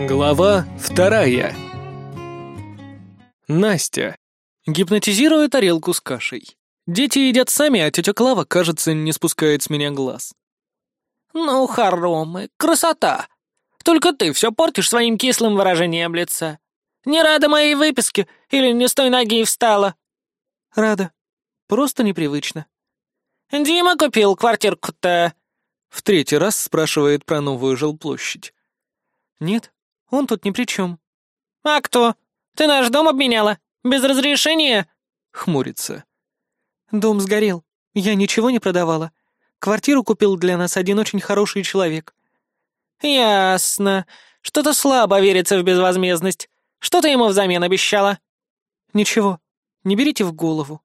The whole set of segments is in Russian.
Глава вторая. Настя. Гипнотизирую тарелку с кашей. Дети едят сами, а тетя Клава, кажется, не спускает с меня глаз. «Ну, хоромы, красота! Только ты все портишь своим кислым выражением лица. Не рада моей выписке или не с той ноги встала?» «Рада. Просто непривычно». «Дима купил квартирку-то». В третий раз спрашивает про новую жилплощадь. «Нет, он тут ни при чем». «А кто? Ты наш дом обменяла? Без разрешения?» Хмурится. «Дом сгорел. Я ничего не продавала. Квартиру купил для нас один очень хороший человек». «Ясно. Что-то слабо верится в безвозмездность. Что ты ему взамен обещала?» «Ничего. Не берите в голову».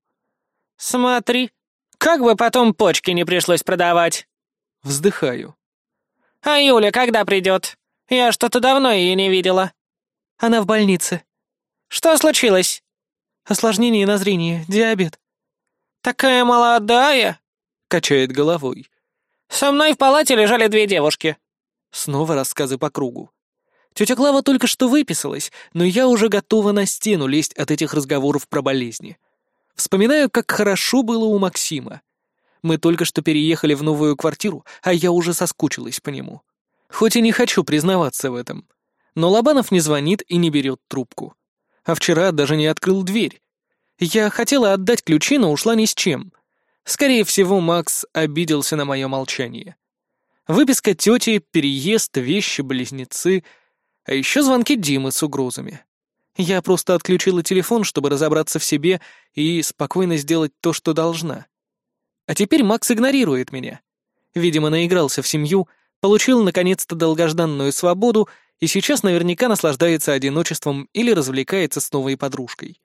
«Смотри, как бы потом почки не пришлось продавать». Вздыхаю. «А Юля когда придет?» Я что-то давно ее не видела». «Она в больнице». «Что случилось?» «Осложнение на зрение, диабет». «Такая молодая?» — качает головой. «Со мной в палате лежали две девушки». Снова рассказы по кругу. Тетя Клава только что выписалась, но я уже готова на стену лезть от этих разговоров про болезни. Вспоминаю, как хорошо было у Максима. Мы только что переехали в новую квартиру, а я уже соскучилась по нему. Хоть и не хочу признаваться в этом. Но Лобанов не звонит и не берет трубку. А вчера даже не открыл дверь. Я хотела отдать ключи, но ушла ни с чем. Скорее всего, Макс обиделся на мое молчание. Выписка тети, переезд, вещи, близнецы, а еще звонки Димы с угрозами. Я просто отключила телефон, чтобы разобраться в себе и спокойно сделать то, что должна. А теперь Макс игнорирует меня. Видимо, наигрался в семью получил наконец-то долгожданную свободу и сейчас наверняка наслаждается одиночеством или развлекается с новой подружкой.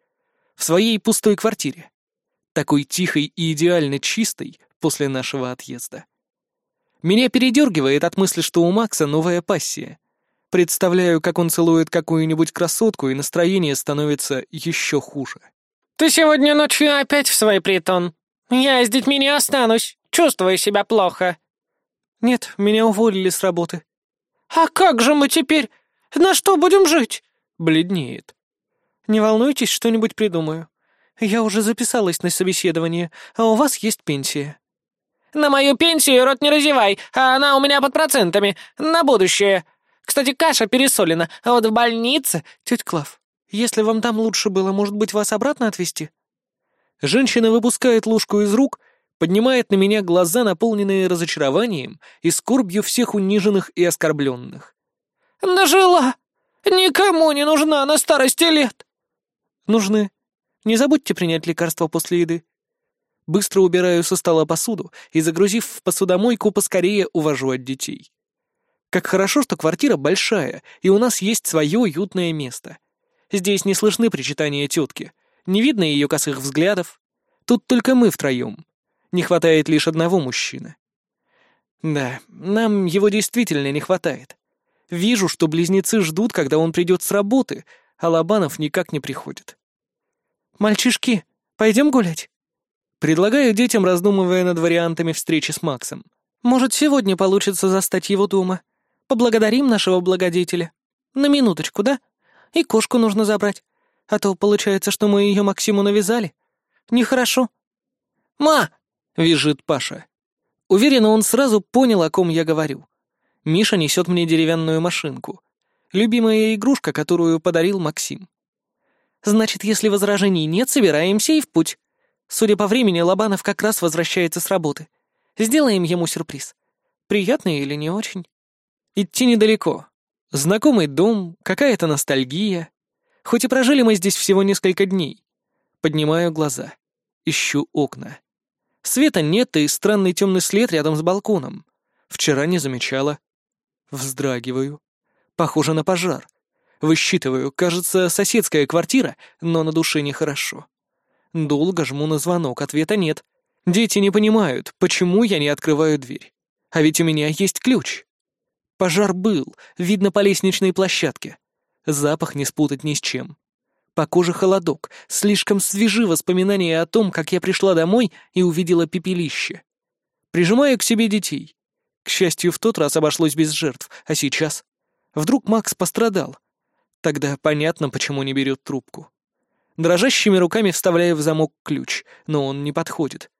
В своей пустой квартире. Такой тихой и идеально чистой после нашего отъезда. Меня передергивает от мысли, что у Макса новая пассия. Представляю, как он целует какую-нибудь красотку, и настроение становится еще хуже. «Ты сегодня ночью опять в свой притон. Я с детьми не останусь. Чувствую себя плохо», «Нет, меня уволили с работы». «А как же мы теперь? На что будем жить?» Бледнеет. «Не волнуйтесь, что-нибудь придумаю. Я уже записалась на собеседование, а у вас есть пенсия». «На мою пенсию рот не разевай, а она у меня под процентами, на будущее. Кстати, каша пересолена, а вот в больнице...» «Тетя Клав, если вам там лучше было, может быть, вас обратно отвезти?» Женщина выпускает ложку из рук поднимает на меня глаза, наполненные разочарованием и скорбью всех униженных и оскорбленных. «Нажила! Никому не нужна на старости лет!» «Нужны. Не забудьте принять лекарства после еды». Быстро убираю со стола посуду и, загрузив в посудомойку, поскорее увожу от детей. Как хорошо, что квартира большая, и у нас есть свое уютное место. Здесь не слышны причитания тетки, не видно ее косых взглядов. Тут только мы втроем. Не хватает лишь одного мужчины. Да, нам его действительно не хватает. Вижу, что близнецы ждут, когда он придет с работы, а Лобанов никак не приходит. «Мальчишки, пойдем гулять?» Предлагаю детям, раздумывая над вариантами встречи с Максом. «Может, сегодня получится застать его дома. Поблагодарим нашего благодетеля. На минуточку, да? И кошку нужно забрать. А то получается, что мы ее Максиму навязали. Нехорошо». «Ма, — визжит Паша. Уверенно, он сразу понял, о ком я говорю. Миша несет мне деревянную машинку. Любимая игрушка, которую подарил Максим. «Значит, если возражений нет, собираемся и в путь. Судя по времени, Лобанов как раз возвращается с работы. Сделаем ему сюрприз. Приятный или не очень?» Идти недалеко. Знакомый дом, какая-то ностальгия. Хоть и прожили мы здесь всего несколько дней. Поднимаю глаза. Ищу окна. Света нет и странный темный след рядом с балконом. Вчера не замечала. Вздрагиваю. Похоже на пожар. Высчитываю, кажется, соседская квартира, но на душе нехорошо. Долго жму на звонок, ответа нет. Дети не понимают, почему я не открываю дверь. А ведь у меня есть ключ. Пожар был, видно по лестничной площадке. Запах не спутать ни с чем. По коже холодок, слишком свежи воспоминания о том, как я пришла домой и увидела пепелище. Прижимаю к себе детей. К счастью, в тот раз обошлось без жертв, а сейчас... Вдруг Макс пострадал? Тогда понятно, почему не берет трубку. Дрожащими руками вставляю в замок ключ, но он не подходит.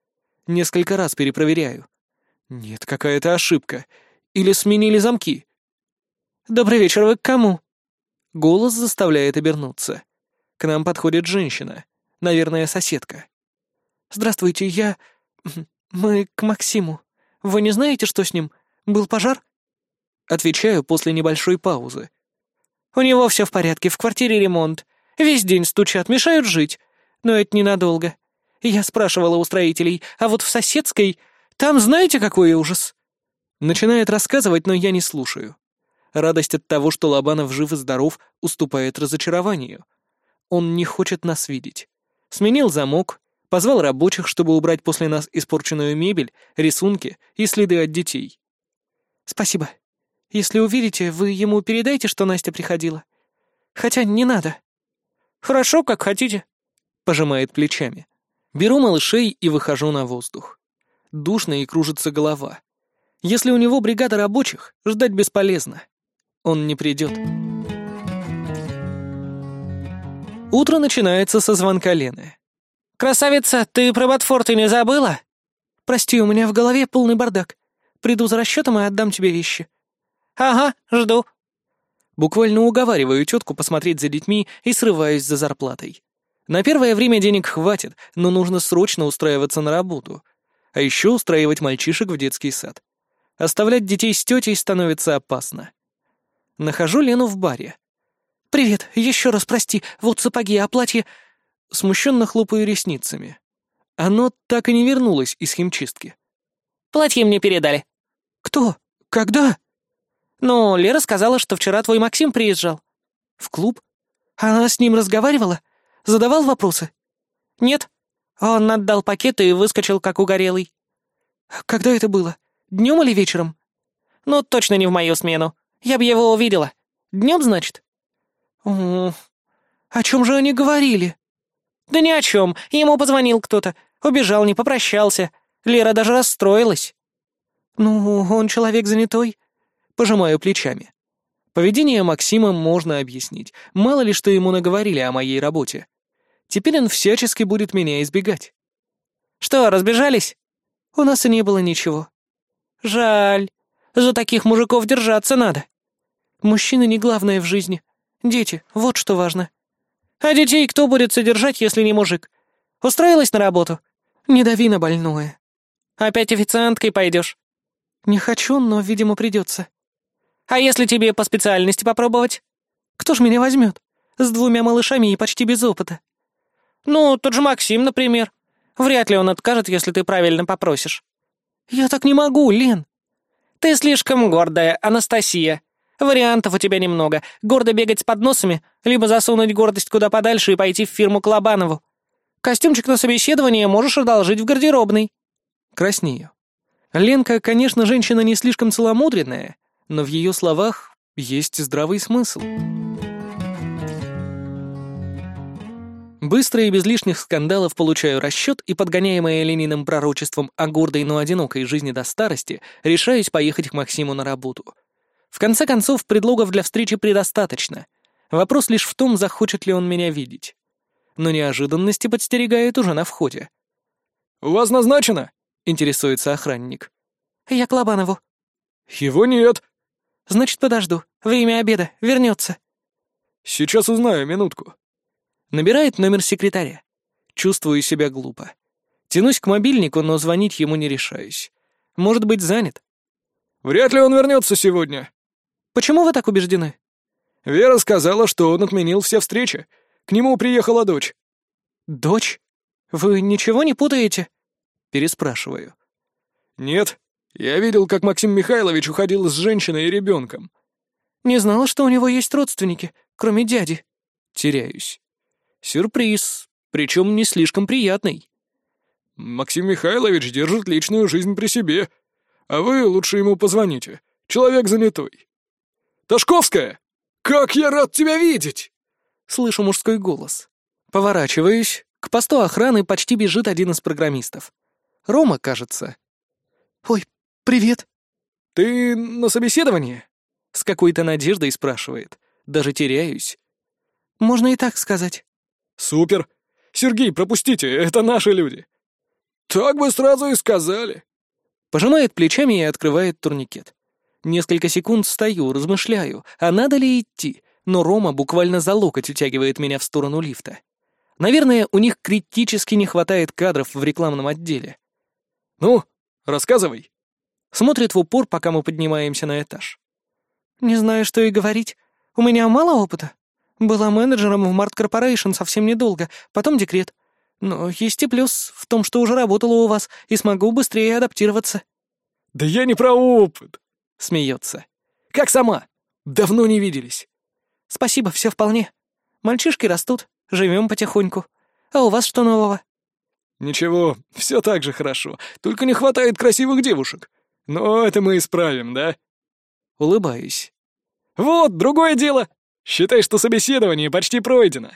Несколько раз перепроверяю. Нет, какая-то ошибка. Или сменили замки. «Добрый вечер, вы к кому?» Голос заставляет обернуться. К нам подходит женщина. Наверное, соседка. «Здравствуйте, я... Мы к Максиму. Вы не знаете, что с ним? Был пожар?» Отвечаю после небольшой паузы. «У него все в порядке, в квартире ремонт. Весь день стучат, мешают жить. Но это ненадолго. Я спрашивала у строителей, а вот в соседской... Там знаете, какой ужас?» Начинает рассказывать, но я не слушаю. Радость от того, что Лобанов жив и здоров, уступает разочарованию. Он не хочет нас видеть. Сменил замок, позвал рабочих, чтобы убрать после нас испорченную мебель, рисунки и следы от детей. «Спасибо. Если увидите, вы ему передайте, что Настя приходила. Хотя не надо». «Хорошо, как хотите», — пожимает плечами. Беру малышей и выхожу на воздух. Душно и кружится голова. Если у него бригада рабочих, ждать бесполезно. Он не придет. Утро начинается со звонка Лены. «Красавица, ты про Ботфорты не забыла?» «Прости, у меня в голове полный бардак. Приду за расчетом и отдам тебе вещи». «Ага, жду». Буквально уговариваю тетку посмотреть за детьми и срываюсь за зарплатой. На первое время денег хватит, но нужно срочно устраиваться на работу. А еще устраивать мальчишек в детский сад. Оставлять детей с тетей становится опасно. Нахожу Лену в баре. «Привет, еще раз прости, вот сапоги, а платье...» Смущенно хлопаю ресницами. Оно так и не вернулось из химчистки. «Платье мне передали». «Кто? Когда?» «Ну, Лера сказала, что вчера твой Максим приезжал». «В клуб? Она с ним разговаривала? Задавал вопросы?» «Нет. Он отдал пакеты и выскочил, как угорелый». «Когда это было? Днем или вечером?» «Ну, точно не в мою смену. Я бы его увидела. Днем, значит?» «О, о чем же они говорили?» «Да ни о чем. Ему позвонил кто-то. Убежал, не попрощался. Лера даже расстроилась». «Ну, он человек занятой». Пожимаю плечами. Поведение Максима можно объяснить. Мало ли, что ему наговорили о моей работе. Теперь он всячески будет меня избегать. «Что, разбежались?» «У нас и не было ничего». «Жаль. За таких мужиков держаться надо». «Мужчины не главное в жизни. Дети, вот что важно». «А детей кто будет содержать, если не мужик? Устроилась на работу?» «Не дави на больное». «Опять официанткой пойдешь?» «Не хочу, но, видимо, придется». А если тебе по специальности попробовать? Кто ж меня возьмет? С двумя малышами и почти без опыта. Ну, тот же Максим, например. Вряд ли он откажет, если ты правильно попросишь. Я так не могу, Лен. Ты слишком гордая, Анастасия. Вариантов у тебя немного. Гордо бегать с подносами, либо засунуть гордость куда подальше и пойти в фирму к. Костюмчик на собеседование можешь одолжить в гардеробной. Краснею. Ленка, конечно, женщина не слишком целомудренная, но в ее словах есть здравый смысл. Быстро и без лишних скандалов получаю расчет и, подгоняемая Лениным пророчеством о гордой, но одинокой жизни до старости, решаюсь поехать к Максиму на работу. В конце концов, предлогов для встречи предостаточно. Вопрос лишь в том, захочет ли он меня видеть. Но неожиданности подстерегает уже на входе. «У вас назначено?» — интересуется охранник. «Я к Лобанову». «Его нет», Значит, подожду. Время обеда. Вернется. Сейчас узнаю, минутку. Набирает номер секретаря. Чувствую себя глупо. Тянусь к мобильнику, но звонить ему не решаюсь. Может быть, занят? Вряд ли он вернется сегодня. Почему вы так убеждены? Вера сказала, что он отменил все встречи. К нему приехала дочь. Дочь? Вы ничего не путаете? Переспрашиваю. Нет, я видел, как Максим Михайлович уходил с женщиной и ребенком. Не знала, что у него есть родственники, кроме дяди. Теряюсь. Сюрприз, причем не слишком приятный. Максим Михайлович держит личную жизнь при себе, а вы лучше ему позвоните. Человек занятой. Ташковская, как я рад тебя видеть! Слышу мужской голос. Поворачиваюсь. К посту охраны почти бежит один из программистов. Рома, кажется. «Ой, «Привет». «Ты на собеседовании?» С какой-то надеждой спрашивает. Даже теряюсь. Можно и так сказать. Супер. Сергей, пропустите, это наши люди. Так бы сразу и сказали. Пожимает плечами и открывает турникет. Несколько секунд стою, размышляю, а надо ли идти, но Рома буквально за локоть утягивает меня в сторону лифта. Наверное, у них критически не хватает кадров в рекламном отделе. Ну, рассказывай. Смотрит в упор, пока мы поднимаемся на этаж. Не знаю, что и говорить. У меня мало опыта. Была менеджером в Март Корпорейшн совсем недолго, потом декрет. Но есть и плюс в том, что уже работала у вас и смогу быстрее адаптироваться. Да я не про опыт. Смеется. Как сама? Давно не виделись. Спасибо, все вполне. Мальчишки растут, живем потихоньку. А у вас что нового? Ничего, все так же хорошо. Только не хватает красивых девушек. Но это мы исправим, да? Улыбаюсь. Вот, другое дело. Считай, что собеседование почти пройдено.